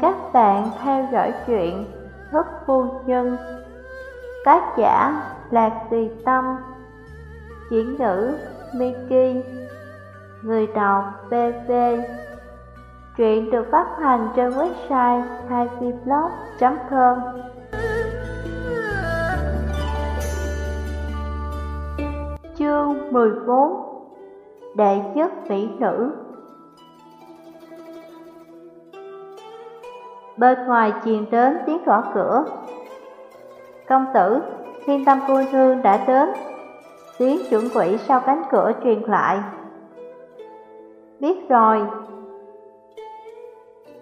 các bạn theo dõi chuyện Thức Phu Nhân. Tác giả Lạc Tùy Tâm. Diễn ngữ Miki. Người đọc BV Truyện được phát hành trên website haiviblog.com Chương 14 Đệ nhất mỹ nữ. Bên ngoài truyền đến tiếng gõ cửa. Công tử, thiên tâm cô nương đã đến. Tiếng chuẩn quỷ sau cánh cửa truyền lại. Biết rồi.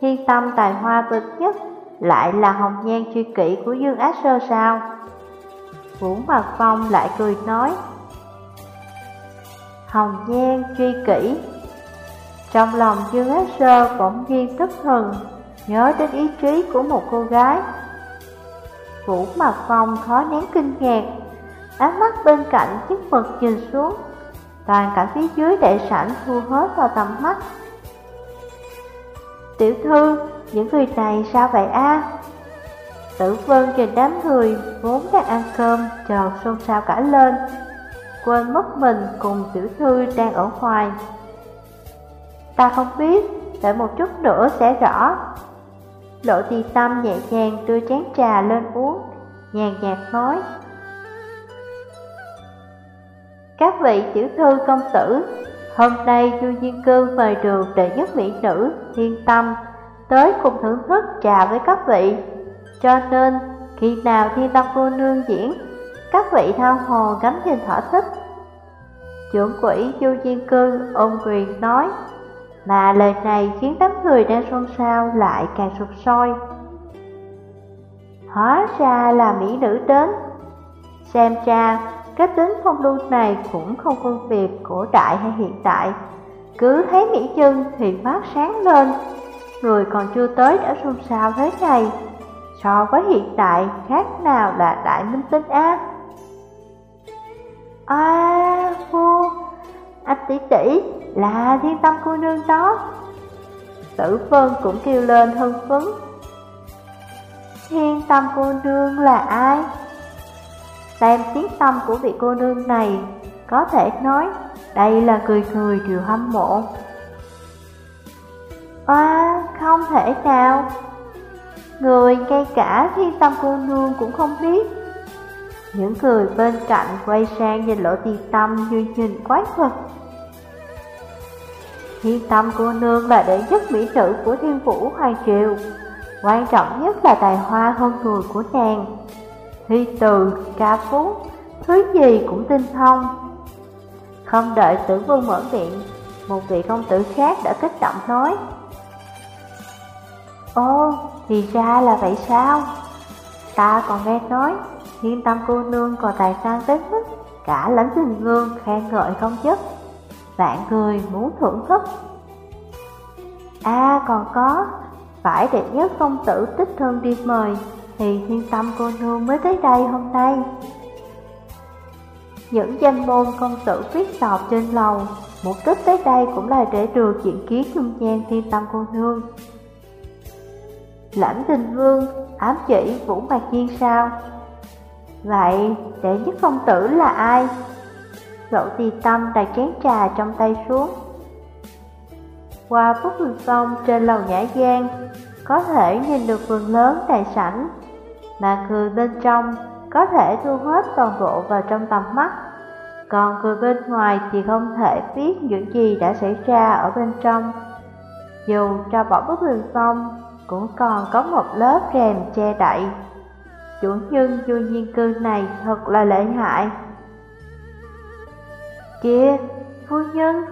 Thiên tâm tài hoa bậc nhất Lại là hồng nhan truy kỷ của Dương Ác Sơ sao? Vũ Mặt Phong lại cười nói Hồng nhan truy kỷ. Trong lòng Dương Ác Sơ bỗng nhiên tức hừng Nhớ đến ý chí của một cô gái. Vũ mạc Phong khó nén kinh ngạc. Ánh mắt bên cạnh chiếc mực nhìn xuống. Toàn cả phía dưới đại sảnh thu hết vào tầm mắt. Tiểu thư, những người này sao vậy a? Tử vân trên đám người vốn đang ăn cơm chờ xôn xao cả lên. Quên mất mình cùng tiểu thư đang ở ngoài. Ta không biết, đợi một chút nữa sẽ rõ. Lộ tì tâm nhẹ nhàng đưa chén trà lên uống, Nhàn nhạt nói, Các vị tiểu thư công tử, Hôm nay Du Duyên Cư mời đường đệ nhất mỹ nữ Thiên Tâm Tới cùng thưởng thức trà với các vị. Cho nên, khi nào Thiên Tâm cô nương diễn, Các vị thao hồ ngắm nhìn thỏa thích. Trưởng quỹ Du Duyên Cư ôn quyền nói mà lời này khiến đám người đang xôn xao lại càng sụp sôi. Hóa ra là mỹ nữ đến. Xem ra, cái tính phong lưu này cũng không phân biệt cổ đại hay hiện tại. Cứ thấy mỹ nhân thì phát sáng lên, Người còn chưa tới đã xôn xao thế này. So với hiện tại khác nào là đại minh tinh á? À vua Anh tỷ tỷ là thiên tâm cô nương đó. Tử vân cũng kêu lên hưng phấn. Thiên tâm cô nương là ai? Xem tiếng tâm của vị cô nương này, Có thể nói đây là cười cười điều hâm mộ. À không thể nào. Người ngay cả thiên tâm cô nương cũng không biết. Những người bên cạnh quay sang nhìn lỗ tì tâm như nhìn quái vật. Thiên tâm cô nương là đệ nhất mỹ nữ của thiên vũ hoàng triều Quan trọng nhất là tài hoa hơn người của nàng Thi từ, ca phú, thứ gì cũng tinh thông. Không đợi tử vương mở miệng Một vị công tử khác đã kích động nói "Ô, thì ra là vậy sao? Ta còn nghe nói Thiên tâm cô nương còn tài sang tới mức Cả lãnh tình ngương khen ngợi không dứt. Vạn người muốn thưởng thức À còn có, Phải đệ nhất công tử tích thân đi mời, Thì thiên tâm cô nương mới tới đây hôm nay Những danh môn công tử viết sọt trên lầu, Mục đích tới đây cũng là để được diện kiến chung nhan thiên tâm cô nương Lãnh tình vương, ám chỉ Vũ Mạc Nhiên sao? Vậy, đệ nhất công tử là ai? Lộ tì tâm đặt chén trà trong tay xuống Qua bức vườn sông trên lầu nhã gian Có thể nhìn được vườn lớn đại sảnh Mà người bên trong có thể thu hết toàn bộ vào trong tầm mắt Còn người bên ngoài thì không thể biết những gì đã xảy ra ở bên trong Dù cho bỏ bức vườn sông, cũng còn có một lớp rèm che đậy. Chủ nhân du nhiên cư này thật là lợi hại. Kìa, phu nhân,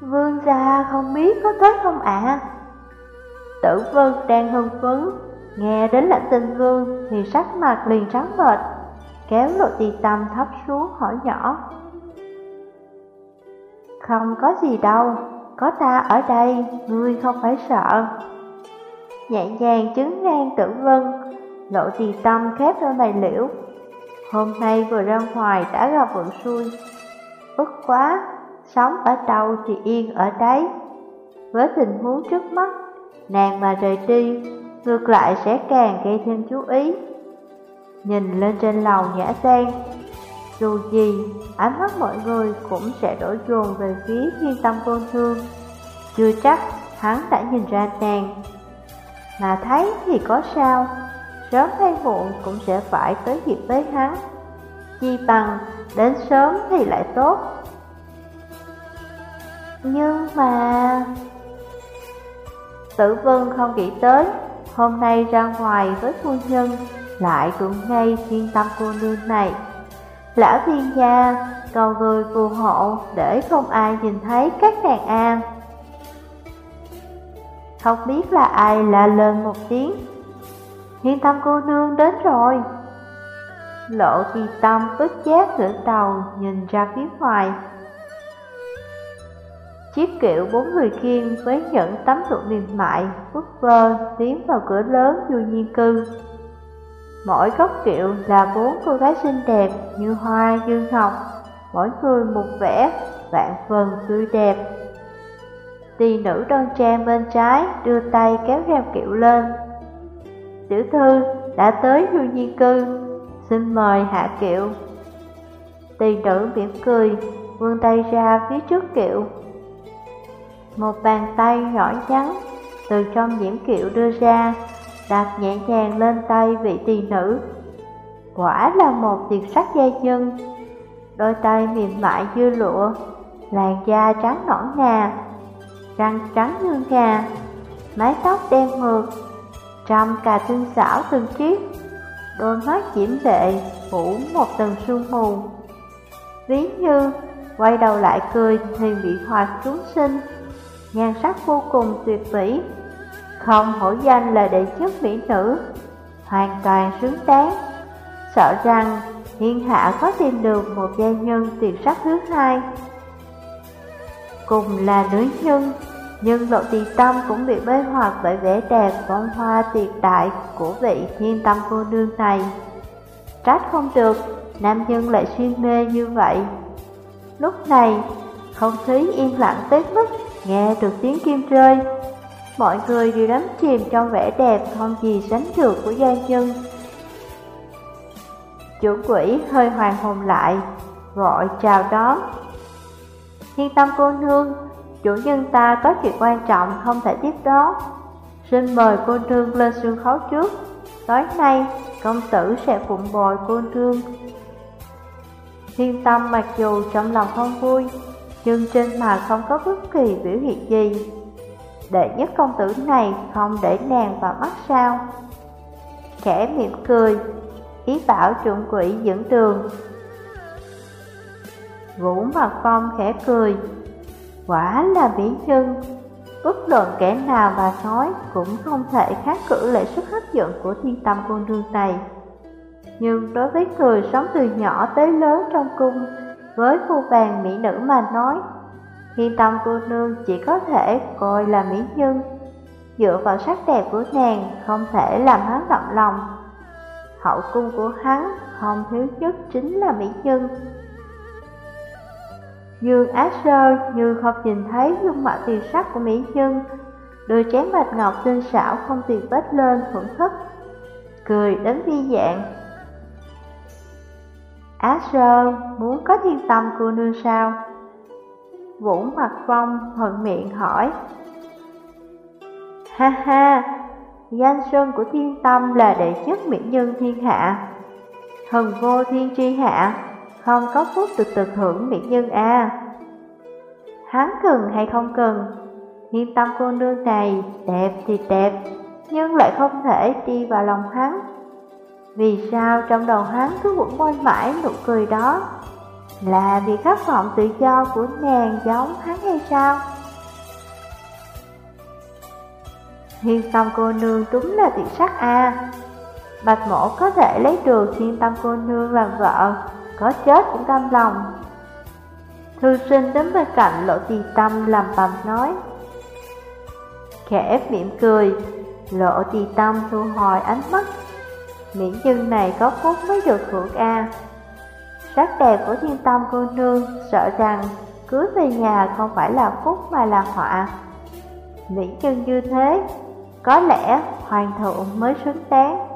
vương gia không biết có tới không ạ? Tử vân đang hưng phấn, nghe đến lãnh tinh vương thì sắc mặt liền trắng bệch, kéo lộ tì tâm thấp xuống hỏi nhỏ. Không có gì đâu, có ta ở đây, ngươi không phải sợ nhẹ nhàng chứng ngang tử vân, lộ tì tâm khép đôi mày liễu. Hôm nay vừa ra ngoài đã gặp vận xui, bất quá, sống ở đâu thì yên ở đấy. Với tình huống trước mắt, nàng mà rời đi, ngược lại sẽ càng gây thêm chú ý. Nhìn lên trên lầu nhã sen, dù gì, ánh mắt mọi người cũng sẽ đổ dồn về phía thiên tâm vô thương. Chưa chắc hắn đã nhìn ra nàng. Mà thấy thì có sao, sớm hay muộn cũng sẽ phải tới dịp với hắn. Chi bằng đến sớm thì lại tốt. Nhưng mà... Tử Vân không nghĩ tới, hôm nay ra ngoài với phu nhân lại cũng ngay thiên tâm cô nương này. Lão thiên gia cầu người phù hộ để không ai nhìn thấy các nàng an. Không biết là ai la lên một tiếng. Thiên tâm cô nương đến rồi. Lộ chi tâm bất giác ngửa đầu nhìn ra phía ngoài. Chiếc kiệu bốn người khiên với những tấm lụa mềm mại, vút vơ tiến vào cửa lớn du nhiên cư. Mỗi góc kiệu là bốn cô gái xinh đẹp như hoa như ngọc, mỗi người một vẻ, vạn phần tươi đẹp. Tỳ nữ đoan trang bên trái đưa tay kéo rèm kiệu lên. Tiểu thư đã tới du nhiên cư, xin mời hạ kiệu. Tỳ nữ mỉm cười, vươn tay ra phía trước kiệu. Một bàn tay nhỏ nhắn từ trong nhiễm kiệu đưa ra, đặt nhẹ nhàng lên tay vị tỳ nữ. Quả là một tuyệt sắc gia nhân, đôi tay mềm mại như lụa, làn da trắng nõn nà, răng trắng như ngà mái tóc đen mượt, trăm cà tinh xảo từng chiếc, đôi mắt diễm lệ phủ một tầng sương mù. Ví như quay đầu lại cười thì bị hoạt chúng sinh, nhan sắc vô cùng tuyệt vĩ không hổ danh là đệ nhất mỹ nữ, hoàn toàn xứng đáng. Sợ rằng thiên hạ có tìm được một gia nhân tuyệt sắc thứ hai. Cùng là nữ nhân, nhưng lộ tì tâm cũng bị bế hoặc bởi vẻ đẹp văn hoa tuyệt đại của vị thiên tâm cô nương này. Trách không được, nam nhân lại suy mê như vậy. Lúc này, không khí yên lặng tới mức nghe được tiếng kim rơi Mọi người đều đắm chìm trong vẻ đẹp không gì sánh được của gia nhân Chủ quỷ hơi hoàng hồn lại, gọi chào đón Thiên tâm cô nương, chủ nhân ta có chuyện quan trọng không thể tiếp đó, Xin mời cô nương lên sân khấu trước. Tối nay, công tử sẽ phụng bồi cô nương Thiên tâm mặc dù trong lòng không vui Nhưng trên mặt không có bất kỳ biểu hiện gì. Đệ nhất công tử này không để nàng vào mắt sao? Khẽ miệng cười Ý bảo trụng quỷ dẫn đường. Vũ mặt phong khẽ cười. Quả là mỹ nhân. Bất luận kẻ nào và nói Cũng không thể kháng cử lệ sức hấp dẫn của thiên tâm cô nương này. Nhưng đối với người sống từ nhỏ tới lớn trong cung, Với phu vàng mỹ nữ mà nói, Thiên tâm cô nương chỉ có thể coi là mỹ nhân. Dựa vào sắc đẹp của nàng không thể làm hắn động lòng. Hậu cung của hắn không thiếu nhất chính là mỹ nhân. Dương Á Sơ như không nhìn thấy gương mặt tiền sắc của mỹ nhân. Đưa chén bạch ngọc tinh xảo không tiền vết lên thưởng thức. Cười đến vi dạng. Á Sơ muốn có thiên tâm cô nương sao? Vũ Mặt Phong thuận miệng hỏi. Ha ha, danh sơn của thiên tâm là đệ nhất mỹ nhân thiên hạ. Thần vô thiên tri hạ, không có phúc được tận hưởng mỹ nhân à Hắn cần hay không cần, thiên tâm cô nương này đẹp thì đẹp Nhưng lại không thể đi vào lòng hắn. Vì sao trong đầu hắn cứ quẩn quanh mãi nụ cười đó? Là vì khát vọng tự do của nàng giống hắn hay sao? Thiên tâm cô nương đúng là tuyệt sắc a. Bạch mổ có thể lấy được thiên tâm cô nương làm vợ. Có chết cũng cam lòng Thư sinh đến bên cạnh lộ tì tâm làm bầm nói Khẽ miệng cười Lộ tì tâm thu hồi ánh mắt Miễn dưng này có phúc mới được hưởng a Sắc đẹp của thiên tâm cô nương sợ rằng cưới về nhà không phải là phúc mà là họa. Miễn chân như thế, có lẽ hoàng thượng mới xứng đáng.